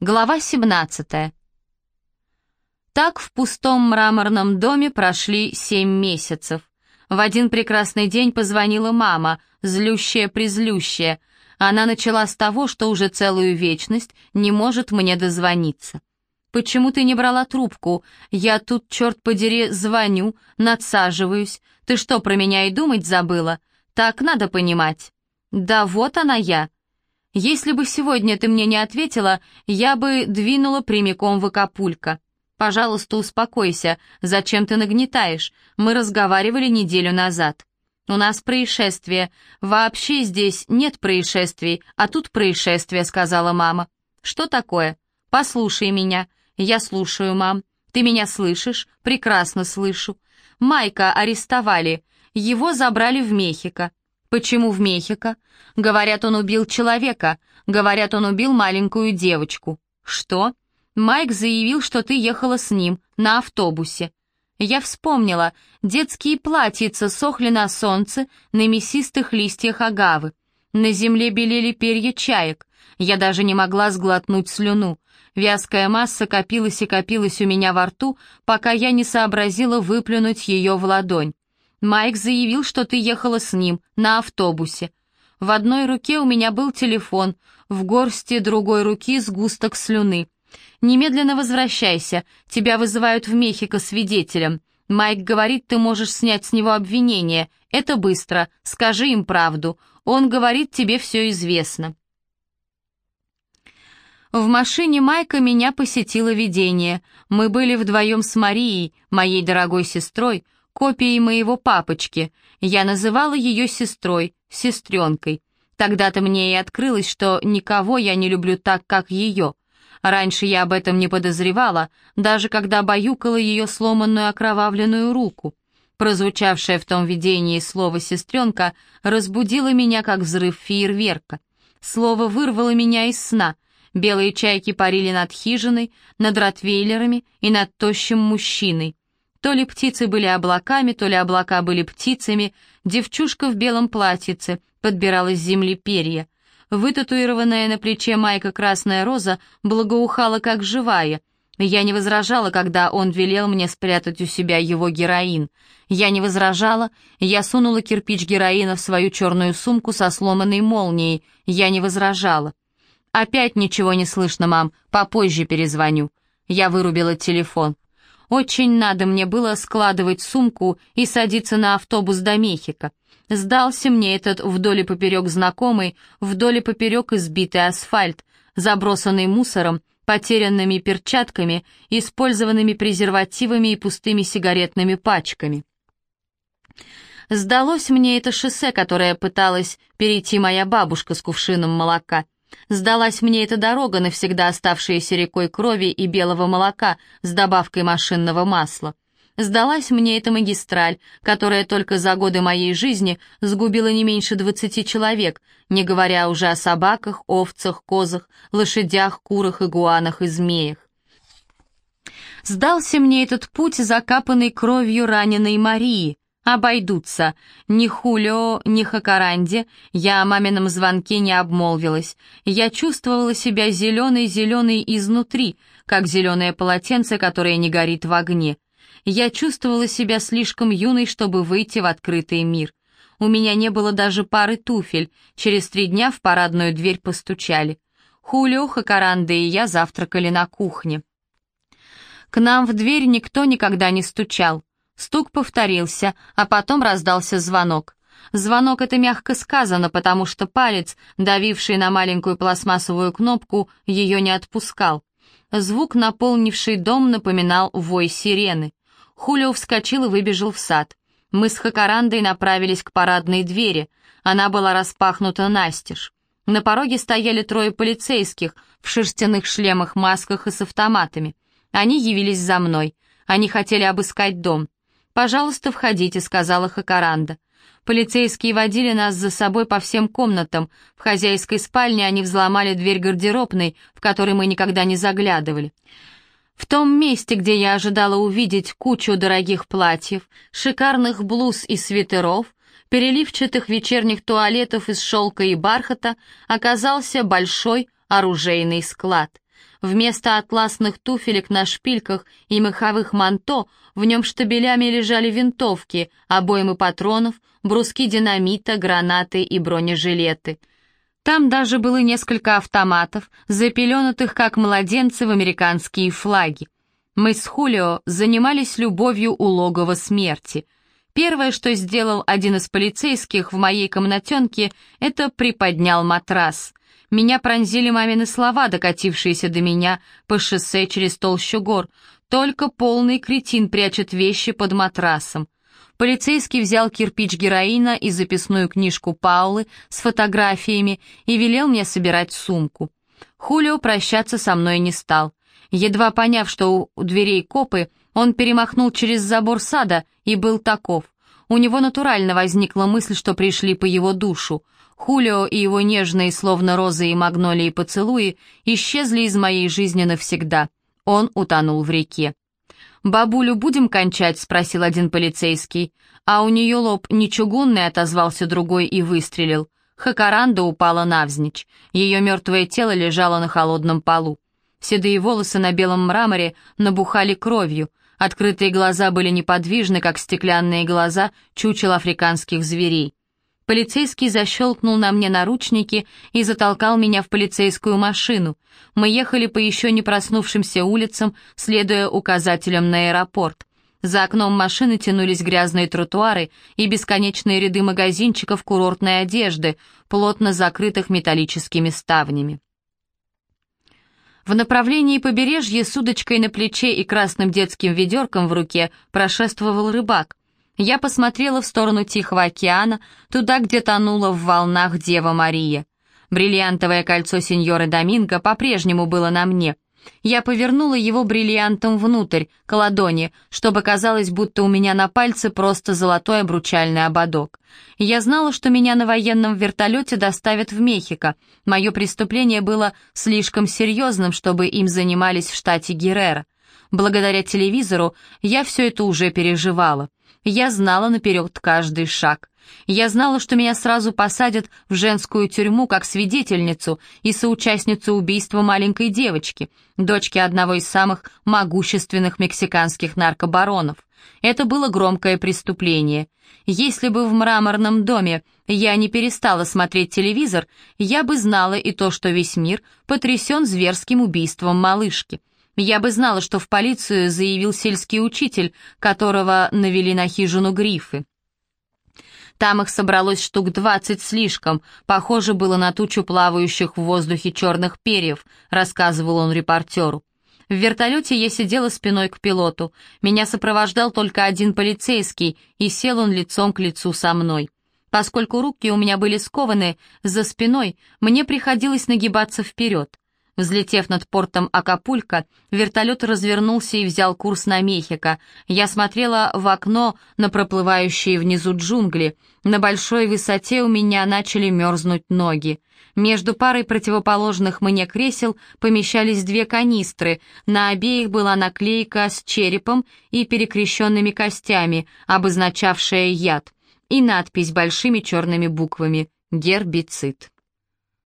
Глава 17. Так в пустом мраморном доме прошли семь месяцев. В один прекрасный день позвонила мама, злющая-призлющая. Она начала с того, что уже целую вечность не может мне дозвониться. «Почему ты не брала трубку? Я тут, черт подери, звоню, надсаживаюсь. Ты что, про меня и думать забыла? Так надо понимать». «Да вот она я», если бы сегодня ты мне не ответила, я бы двинула прямиком в Акапулько. Пожалуйста, успокойся. Зачем ты нагнетаешь? Мы разговаривали неделю назад. У нас происшествие. Вообще здесь нет происшествий, а тут происшествие, сказала мама. Что такое? Послушай меня. Я слушаю, мам. Ты меня слышишь? Прекрасно слышу. Майка арестовали. Его забрали в Мехико. Почему в Мехико? Говорят, он убил человека. Говорят, он убил маленькую девочку. Что? Майк заявил, что ты ехала с ним на автобусе. Я вспомнила, детские платьица сохли на солнце на мясистых листьях агавы. На земле белели перья чаек. Я даже не могла сглотнуть слюну. Вязкая масса копилась и копилась у меня во рту, пока я не сообразила выплюнуть ее в ладонь. Майк заявил, что ты ехала с ним на автобусе. В одной руке у меня был телефон, в горсти другой руки сгусток слюны. Немедленно возвращайся, тебя вызывают в Мехико свидетелем. Майк говорит, ты можешь снять с него обвинение. Это быстро, скажи им правду. Он говорит, тебе все известно. В машине Майка меня посетило видение. Мы были вдвоем с Марией, моей дорогой сестрой, копией моего папочки. Я называла ее сестрой, сестренкой. Тогда-то мне и открылось, что никого я не люблю так, как ее. Раньше я об этом не подозревала, даже когда баюкала ее сломанную окровавленную руку. Прозвучавшее в том видении слово «сестренка» разбудило меня, как взрыв фейерверка. Слово вырвало меня из сна. Белые чайки парили над хижиной, над ротвейлерами и над тощим мужчиной. То ли птицы были облаками, то ли облака были птицами, девчушка в белом платьице подбирала с земли перья. Вытатуированная на плече майка красная роза благоухала как живая. Я не возражала, когда он велел мне спрятать у себя его героин. Я не возражала, я сунула кирпич героина в свою черную сумку со сломанной молнией. Я не возражала. «Опять ничего не слышно, мам, попозже перезвоню». Я вырубила телефон. Очень надо мне было складывать сумку и садиться на автобус до Мехико. Сдался мне этот вдоль и поперек знакомый, вдоль и поперек избитый асфальт, забросанный мусором, потерянными перчатками, использованными презервативами и пустыми сигаретными пачками. Сдалось мне это шоссе, которое пыталась перейти моя бабушка с кувшином молока — Сдалась мне эта дорога, навсегда оставшаяся рекой крови и белого молока с добавкой машинного масла. Сдалась мне эта магистраль, которая только за годы моей жизни сгубила не меньше двадцати человек, не говоря уже о собаках, овцах, козах, лошадях, курах, игуанах и змеях. Сдался мне этот путь, закапанный кровью раненой Марии, Обойдутся. Ни Хулио, ни Хакаранде я о мамином звонке не обмолвилась. Я чувствовала себя зеленой-зеленой изнутри, как зеленое полотенце, которое не горит в огне. Я чувствовала себя слишком юной, чтобы выйти в открытый мир. У меня не было даже пары туфель. Через три дня в парадную дверь постучали. Хулио, Хакаранде и я завтракали на кухне. К нам в дверь никто никогда не стучал. Стук повторился, а потом раздался звонок. Звонок это мягко сказано, потому что палец, давивший на маленькую пластмассовую кнопку, ее не отпускал. Звук, наполнивший дом, напоминал вой сирены. Хулио вскочил и выбежал в сад. Мы с Хакарандой направились к парадной двери. Она была распахнута настежь. На пороге стояли трое полицейских в шерстяных шлемах, масках и с автоматами. Они явились за мной. Они хотели обыскать дом. «Пожалуйста, входите», — сказала Хакаранда. Полицейские водили нас за собой по всем комнатам. В хозяйской спальне они взломали дверь гардеробной, в которой мы никогда не заглядывали. В том месте, где я ожидала увидеть кучу дорогих платьев, шикарных блуз и свитеров, переливчатых вечерних туалетов из шелка и бархата, оказался большой оружейный склад — Вместо атласных туфелек на шпильках и меховых манто в нем штабелями лежали винтовки, обоймы патронов, бруски динамита, гранаты и бронежилеты. Там даже было несколько автоматов, запеленутых как младенцы в американские флаги. Мы с Хулио занимались любовью у логова смерти. Первое, что сделал один из полицейских в моей комнатенке, это приподнял матрас. Меня пронзили мамины слова, докатившиеся до меня по шоссе через толщу гор. Только полный кретин прячет вещи под матрасом. Полицейский взял кирпич героина и записную книжку Паулы с фотографиями и велел мне собирать сумку. Хулио прощаться со мной не стал. Едва поняв, что у дверей копы, он перемахнул через забор сада и был таков. У него натурально возникла мысль, что пришли по его душу. Хулио и его нежные, словно розы и магнолии поцелуи, исчезли из моей жизни навсегда. Он утонул в реке. «Бабулю будем кончать?» — спросил один полицейский. «А у нее лоб не чугунный», — отозвался другой и выстрелил. Хакаранда упала навзничь. Ее мертвое тело лежало на холодном полу. Седые волосы на белом мраморе набухали кровью, открытые глаза были неподвижны, как стеклянные глаза чучел африканских зверей. Полицейский защелкнул на мне наручники и затолкал меня в полицейскую машину. Мы ехали по еще не проснувшимся улицам, следуя указателям на аэропорт. За окном машины тянулись грязные тротуары и бесконечные ряды магазинчиков курортной одежды, плотно закрытых металлическими ставнями. В направлении побережья с удочкой на плече и красным детским ведерком в руке прошествовал рыбак. Я посмотрела в сторону Тихого океана, туда, где тонула в волнах Дева Мария. Бриллиантовое кольцо сеньоры Доминго по-прежнему было на мне — я повернула его бриллиантом внутрь, к ладони, чтобы казалось, будто у меня на пальце просто золотой обручальный ободок. Я знала, что меня на военном вертолете доставят в Мехико. Мое преступление было слишком серьезным, чтобы им занимались в штате Геррера. Благодаря телевизору я все это уже переживала. Я знала наперед каждый шаг. Я знала, что меня сразу посадят в женскую тюрьму как свидетельницу и соучастницу убийства маленькой девочки, дочки одного из самых могущественных мексиканских наркобаронов. Это было громкое преступление. Если бы в мраморном доме я не перестала смотреть телевизор, я бы знала и то, что весь мир потрясен зверским убийством малышки. Я бы знала, что в полицию заявил сельский учитель, которого навели на хижину грифы. Там их собралось штук двадцать слишком, похоже было на тучу плавающих в воздухе черных перьев, рассказывал он репортеру. В вертолете я сидела спиной к пилоту. Меня сопровождал только один полицейский, и сел он лицом к лицу со мной. Поскольку руки у меня были скованы за спиной, мне приходилось нагибаться вперед. Взлетев над портом Акапулько, вертолет развернулся и взял курс на Мехико. Я смотрела в окно на проплывающие внизу джунгли. На большой высоте у меня начали мерзнуть ноги. Между парой противоположных мне кресел помещались две канистры. На обеих была наклейка с черепом и перекрещенными костями, обозначавшая яд, и надпись большими черными буквами «Гербицид».